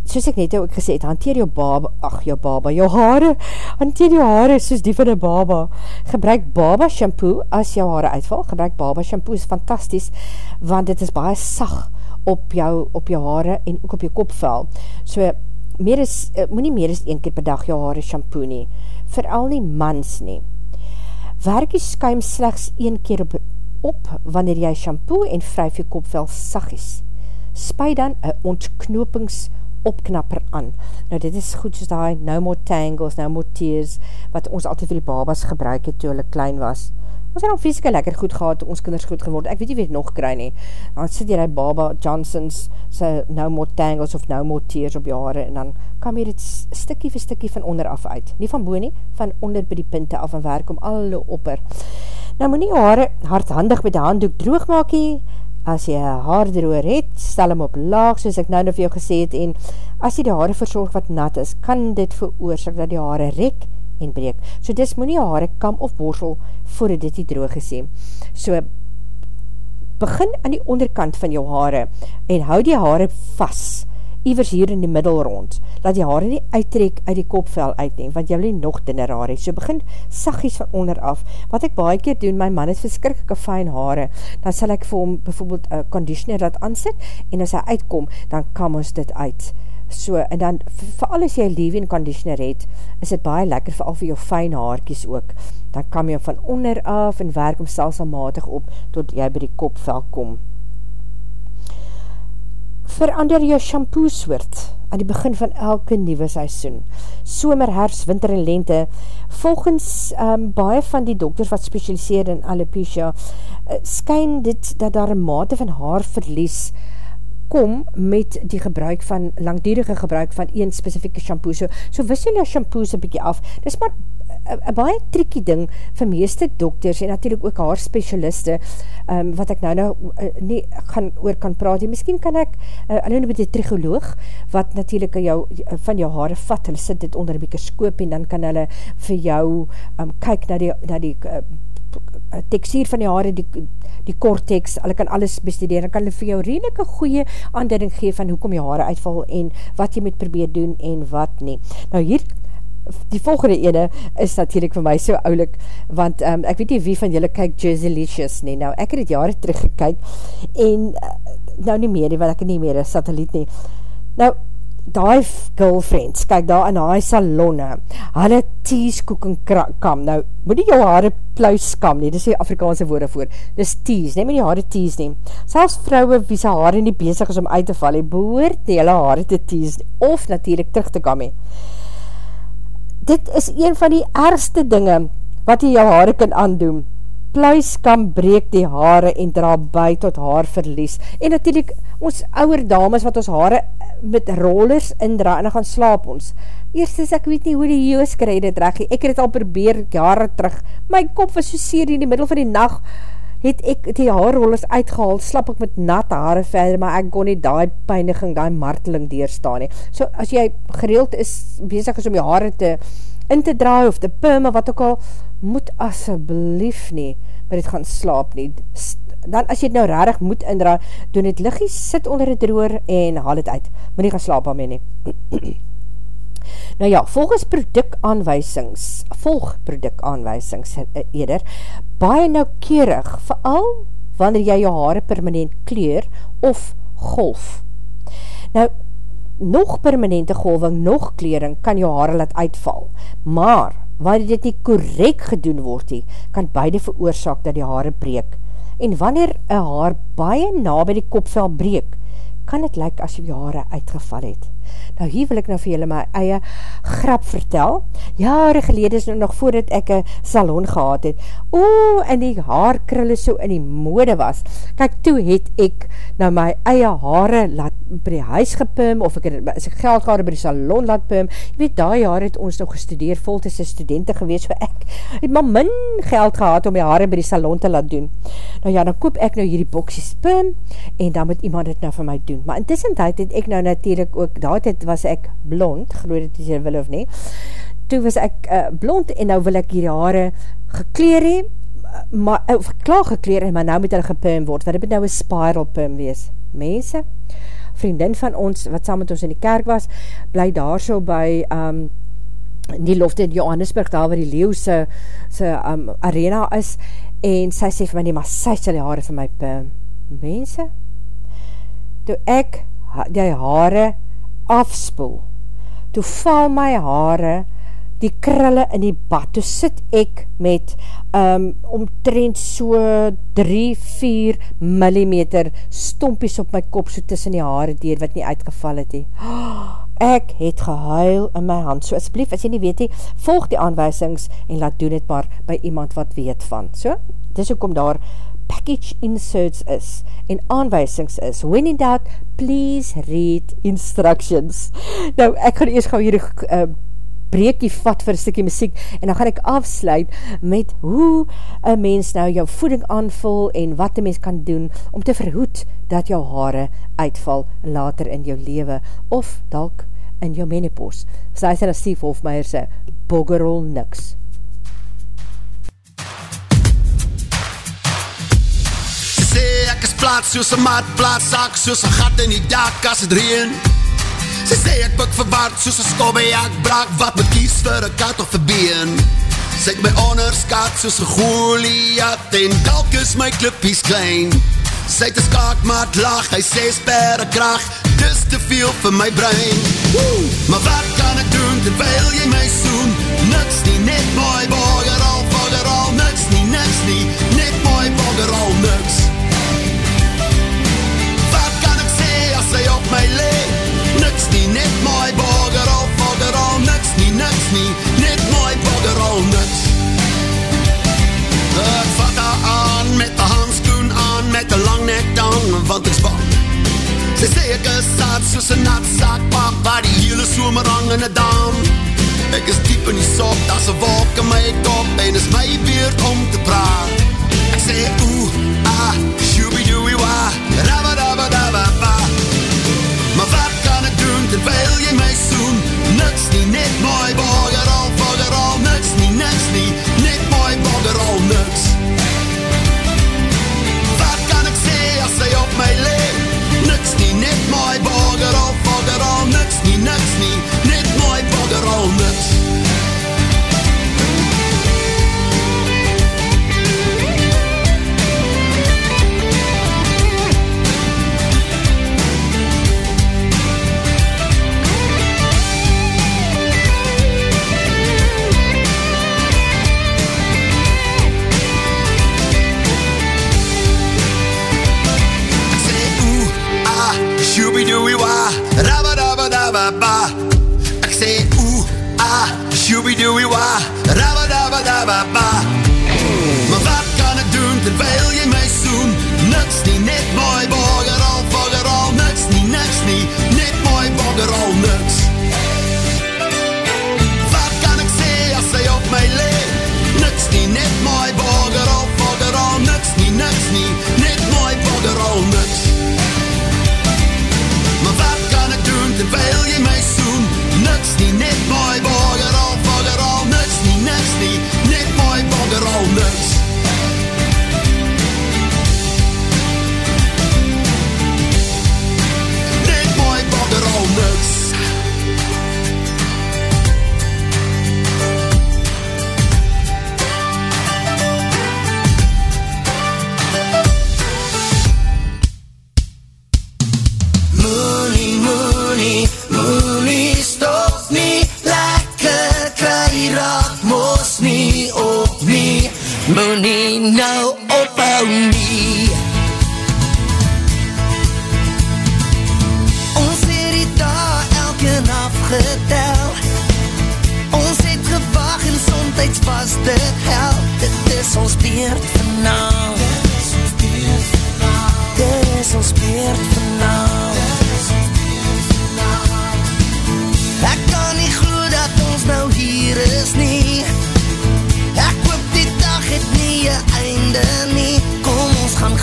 Soos ek net ook gesê het, hanteer jou baba, ach jou baba, jou haare, hanteer jou haare soos die van die baba. Gebruik baba shampoo as jou haare uitval, gebruik baba shampoo, is fantastisch, want dit is baie sag, op jou, op jou haare en ook op jou kopvel. So, meer is, uh, moet nie meer as een keer per dag jou haare shampoo nie. Vooral nie mans nie. Werk die skuim slechts een keer op, op wanneer jy shampoo en vryf jou kopvel sag is. Spuit dan een ontknopings opknapper aan. Nou dit is goed soos die no more tangles, no more tears, wat ons altyd vir die babas gebruik het toe hulle klein was. Ons het al fysieke lekker goed gehad, ons kinders goed geword, ek weet nie wie het nog kry nie, dan sit jy die baba Johnsons sy no more tangles of no more tears op jou haare, en dan kam jy dit stikkie vir stikkie van onder af uit, nie van boe nie, van onder by die pinte af en werk om alle opper. Nou moet nie jou haare hardhandig met die handdoek droog maak nie, as jy haardroer het, stel hem op laag, soos ek nou nou vir jou gesê het, en as jy die haare verzorg wat nat is, kan dit veroorzaak dat die haare rek, en breek. So dis moet nie haare kam of borsel voordat dit die droog is. So begin aan die onderkant van jou haare en hou die haare vast iwers hier in die middel rond, laat die haare nie uittrek uit die kopvel uitneem, want jy wil nie nog dinner haare, so begin sagies van onder af, wat ek baie keer doen, my man het verskrikkelijke fijn haare, dan sal ek vir hom bijvoorbeeld een conditioner dat aansit, en as hy uitkom, dan kam ons dit uit, so, en dan, vir alles jy leave-in conditioner het, is het baie lekker, vir al vir jou fijn haarkies ook, dan kam jy van onder af, en werk om stelselmatig op, tot jy by die kopvel kom. Verander jou shampoo soort, aan die begin van elke nieuwe seisoen, somer, herfst, winter en lente, volgens um, baie van die dokters wat specialiseer in alopecia, uh, skyn dit dat daar een mate van haarverlies kom met die gebruik van, langdurige gebruik van een specifieke shampoo. So, so wissel jou shampoos een bykie af. Dit is maar een baie triekie ding vir meeste dokters en natuurlijk ook haar specialiste um, wat ek nou nou uh, nie gaan oor kan praat. Misschien kan ek uh, alleen met die trigoloog wat natuurlijk jou, van jou haare vat, hulle sit dit onder een mikroskoop en dan kan hulle vir jou um, kyk na die, na die uh, tekstuur van die haare, die, die cortex, hulle kan alles bestudeer, hulle kan hulle vir jou redelijk een goeie aanduiding gee van hoekom jou haare uitval en wat jy moet probeer doen en wat nie. Nou hier, die volgende ene is natuurlijk vir my so oulik, want um, ek weet nie wie van julle kyk Jerseylicious nie, nou ek het het jare terug gekyk en uh, nou nie meer nie, want ek het nie meer een satelliet nie. Nou, die girlfriends, kyk daar in die salonne, hulle tees koek en kam, nou, moet nie jou haare pluis kam nie, dis die Afrikaanse woorde voor, dis tees, neem nie die haare tees nie, selfs vrouwe wie sy haare nie bezig is om uit te val, behoort nie hulle haare te tees, of natuurlijk terug te kam nie. Dit is een van die ergste dinge, wat jy jou haare kan aandoen, pluis kan breek die haare en dra by tot haar verlies. En natuurlijk, ons ouwe dames wat ons haare met rollers indra en dan gaan slaap ons. Eerst is ek weet nie hoe die joos krijg dit recht. Ek het het al probeer jare terug. My kop was so seer in die middel van die nacht het ek die haarrollers uitgehaald, slap ek met nat haare verder, maar ek kon nie die pijniging, die marteling deurstaan nie. So as jy gereeld is, bezig is om jou haare te in te draai, of te pumme, wat ook al, moet asseblief nie, maar dit gaan slaap nie. Dan as jy nou rarig moet indraai, doen het liggie, sit onder het droer en haal het uit. Moet nie gaan slaap aan my nie. Nou ja, volgens productaanwijsings, volg productaanwijsings eh, eerder, baie noukeurig, vooral wanneer jy jou haare permanent kleur of golf. Nou, nog permanente golving, nog kleuring, kan jou haare laat uitval, maar wanneer dit nie korek gedoen word kan beide veroorzaak dat die haare breek. En wanneer een haar baie na by die kopvel breek, kan het lyk as jy haare uitgeval het. Nou hier wil ek nou vir julle my eie grap vertel. Jare gelede is nou nog voordat ek een salon gehad het. O, en die haarkrulle so in die mode was. Kijk, toe het ek nou my eie haare laat by die huis gepum, of ek het as ek geld gehad by die salon laat pum. Je weet, daai jaar het ons nou gestudeer, voltisse studenten gewees, so ek het maar min geld gehad om my haare by die salon te laat doen. Nou ja, dan koop ek nou hierdie boksies pum, en dan moet iemand het nou vir my doen. Maar intussen tyd het ek nou natuurlijk ook, daai tyd was ek blond, geloof dit jy wil of nie, toe was ek uh, blond en nou wil ek hierdie hare gekleer hee, maar, of klaar gekleer hee, maar nou moet hulle gepum word, wat het nou een spiral pum wees? Mense, vriendin van ons, wat saam met ons in die kerk was, bly daar so by, um, die lofte in Johannesburg, daar waar die leeuw se, um, arena is, en sy sê vir my nie, maar sy sal die hare vir my pum. Mense, toe ek die hare afspoel, toe val my hare, die krille in die bad, toe sit ek met um, omtrent so 3-4 millimeter stompies op my kop, so tussen die hare deur, wat nie uitgeval het he. Ek het gehuil in my hand, so asblief, as jy nie weet he, volg die aanwijsings en laat doen het maar by iemand wat weet van. So, dis ook om daar package inserts is en aanwijsings is. When in doubt, please read instructions. Nou, ek gaan eers gauw hier uh, breekie vat vir een stukkie muziek en dan gaan ek afsluit met hoe een mens nou jou voeding aanvul en wat een mens kan doen om te verhoed dat jou haare uitval later in jou lewe of dalk in jou menopause. Sy sê na Steve Hofmeyer sê, boggerol niks. Plat soos een mat, plat sak soos een gat in die dak as het reen. Sy sê ek buk verwaard soos een skobbe, ek brak wat me kies vir een kat of een been. Sy het my onderskat soos een goliat en dalk is my klippies klein. Sy het een skaakmaat lag, hy sê sperre kracht, dis te veel vir my brein. Woe! Maar wat kan ek doen terwijl jy my soen? Niks nie, net mooi boger al, boger al, niks nie, niks nie, dan, want ek span Sy sê ek is saad soos een nat zak Pak waar die hele somer hang in die dam. Ek is diep in die sop, daar is een wolk in my kop En is my beurt om te praat. Ek sê oeh, ah, shooby-dooey-wa Rabba-dabba-dabba-ba. Maar wat kan ek doen terwijl jy my soen? Niks nie, net mooi boger al, boger mooi boger al, boger al, niks nie, niks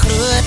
ons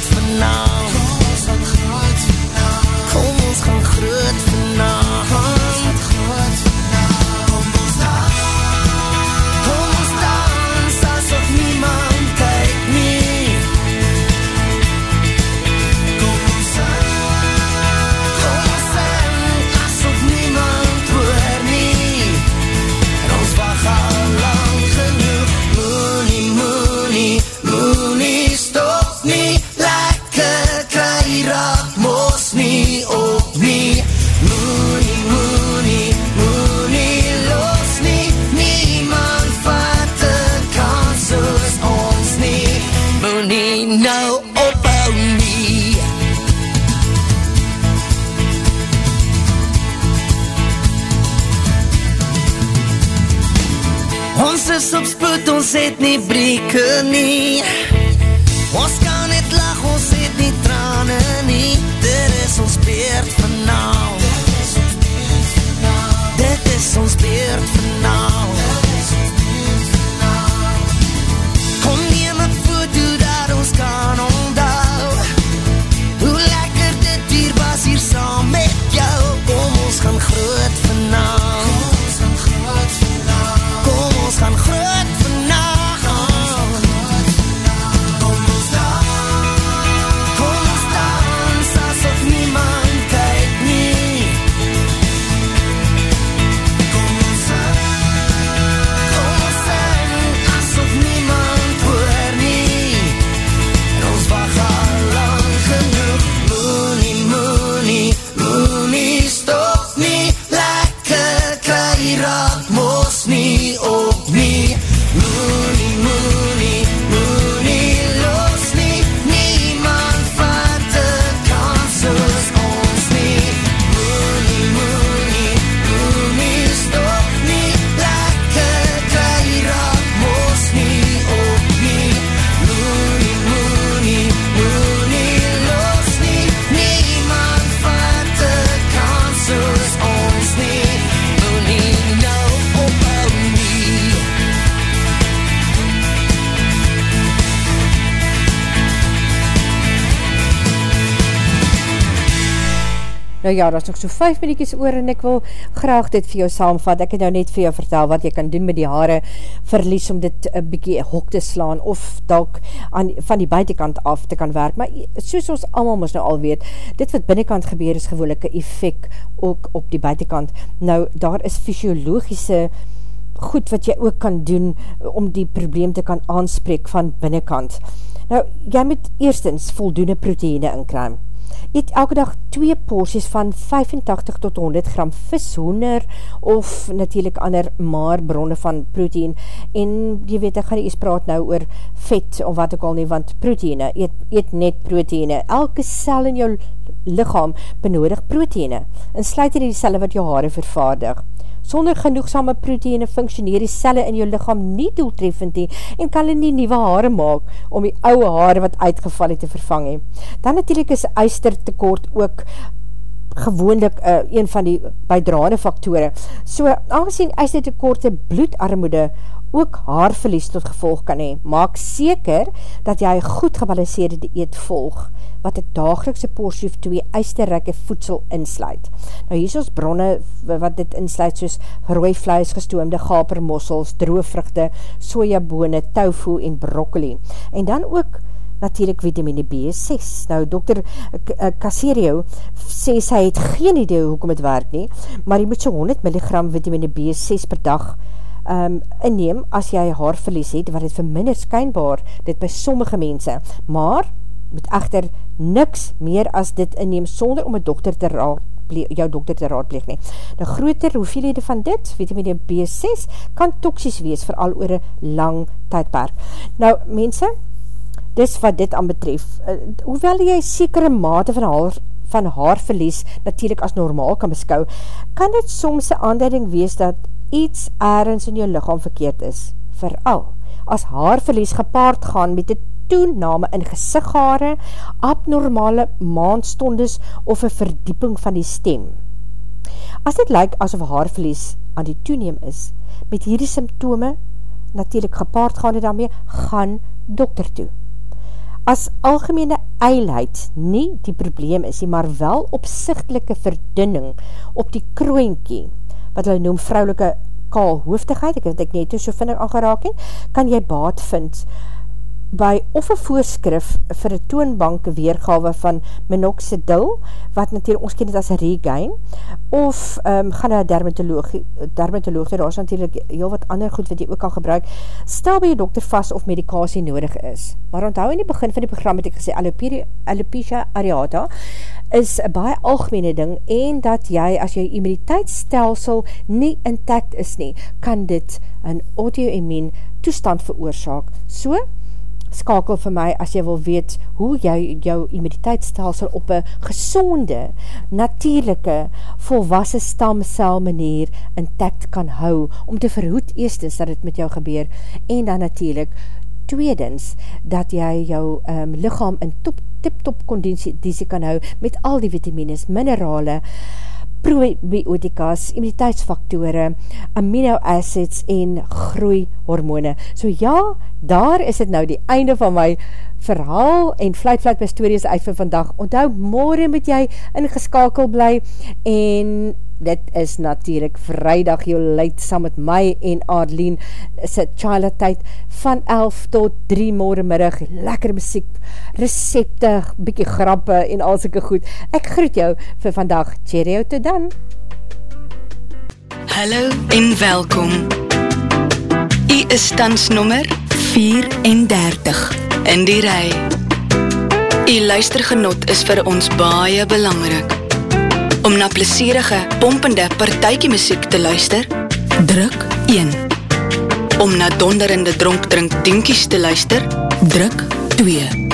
ons Nou ja, daar is nog so 5 minuutjes oor en ek wil graag dit vir jou saamvat. Ek het nou net vir jou vertel wat jy kan doen met die hare verlies om dit een bykie hok te slaan of dalk aan, van die buitenkant af te kan werk. Maar soos ons allemaal ons nou al weet, dit wat binnenkant gebeur is gewoonlik een effect ook op die buitenkant. Nou, daar is fysiologische goed wat jy ook kan doen om die probleem te kan aanspreek van binnenkant. Nou, jy moet eerstens voldoende proteïne inkruim. Eet elke dag twee porties van 85 tot 100 gram vis, hoender of natuurlijk ander maarbronne van proteïn. En jy weet, ek gaan nie eens praat nou oor vet of wat ook al nie, want proteïne, eet, eet net proteïne. Elke cel in jou lichaam benodig proteïne en sluit in die celle wat jou haare vervaardig. Sonder genoegsame proteïne functioneer die celle in jou lichaam nie doeltreffend nie en kan hulle nie nieuwe haare maak om die ouwe haare wat uitgeval het te vervang he. Dan natuurlijk is eistertekort ook gewoonlik uh, een van die bijdraande faktore. So, aangezien eistertekorte bloedarmoede ook haarverlies tot gevolg kan hee, maak seker dat jy goed gebalanceerde dieet volg, wat een dagelikse portie of twee eisterrekke voedsel insluit. Nou hier is ons bronne wat dit insluit soos rooi vlees, gestoomde gapermossels, droofvruchte, sojabone, tofu en broccoli. En dan ook natuurlijk vitamine B6. Nou, dokter Caserio sê sy het geen idee hoekom het werk nie, maar jy moet so 100 milligram vitamine B6 per dag um, inneem as jy haar verlies het, wat het verminder skynbaar dit by sommige mense. Maar, moet echter niks meer as dit inneem sonder om een dokter te raad jou dokter te raadpleeg nie. Nou groter hoeveelhede van dit, vitamine B6, kan toksies wees, vooral oor een lang tydperk. Nou, mense, dis wat dit aan betref. Uh, hoewel jy sekere mate van haar, van haar verlies natuurlijk as normaal kan beskou, kan dit soms een aanduiding wees dat iets ergens in jou lichaam verkeerd is. Vooral, as haarverlies gepaard gaan met die toename in gezighare, abnormale maandstondes of een verdieping van die stem. As dit lyk asof haarverlies aan die toeneem is, met hierdie symptome, natuurlijk gepaard gaan daarmee, gaan dokter toe. As algemene eilheid nie die probleem is, maar wel opzichtelike verdunning op die kroonkie, wat hulle noem vrouwelike kaalhoofdigheid, ek het ek net so vinnig aangeraak het, kan jy baat vind by of een voorskrif vir een toonbank weergawe van minoxidil, wat natuurlijk ons ken het as regain, of um, gaan na dermatoloog, dermatoloog, daar is natuurlijk heel wat ander goed wat jy ook kan gebruik, stel by jy dokter vast of medikasie nodig is. Maar onthou in die begin van die program het ek gesê, alopecia areata is een baie algemene ding, en dat jy, as jy immuniteitsstelsel nie intact is nie, kan dit een auto-immune toestand veroorzaak. So, skakel vir my as jy wil weet hoe jy jou immuniteitsstelsel op een gezonde, natuurlijke, volwassen stamcel manier intact kan hou, om te verhoed eerstens dat het met jou gebeur, en dan natuurlijk tweedens, dat jy jou um, lichaam in top, tip-top conditie kan hou, met al die vitamines, minerale, probiotikas, immuniteitsfaktore, amino acids en groeihormone. So ja, daar is het nou die einde van my verhaal en fluit fluit my stories uit vir vandag. Onthou, morgen moet jy ingeskakel bly en dit is natuurlijk vrijdag. Jou leid saam met my en Adeline sy child tyd van 11 tot 3 morgenmiddag lekker muziek, recepte bykie grappe en al syke goed. Ek groet jou vir vandag. Cheerio to dan. Hallo en welkom. U is tans nummer 34 in die rij U luistergenot is vir ons baie belangrik Om na plesierige, pompende partijkie muziek te luister, druk 1. Om na donderende dronkdrink dinkies te luister, druk 2.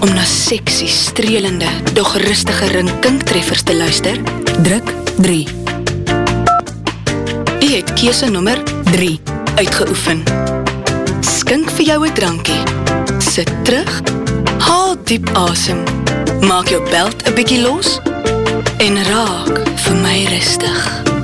Om na seksie, strelende, doch rustige rinkinktreffers te luister, druk 3. Die het keese nummer 3 uitgeoefen. Skink vir jou een drankie. Sit terug, haal diep asem, maak jou belt een bykie los, en raak vir my rustig.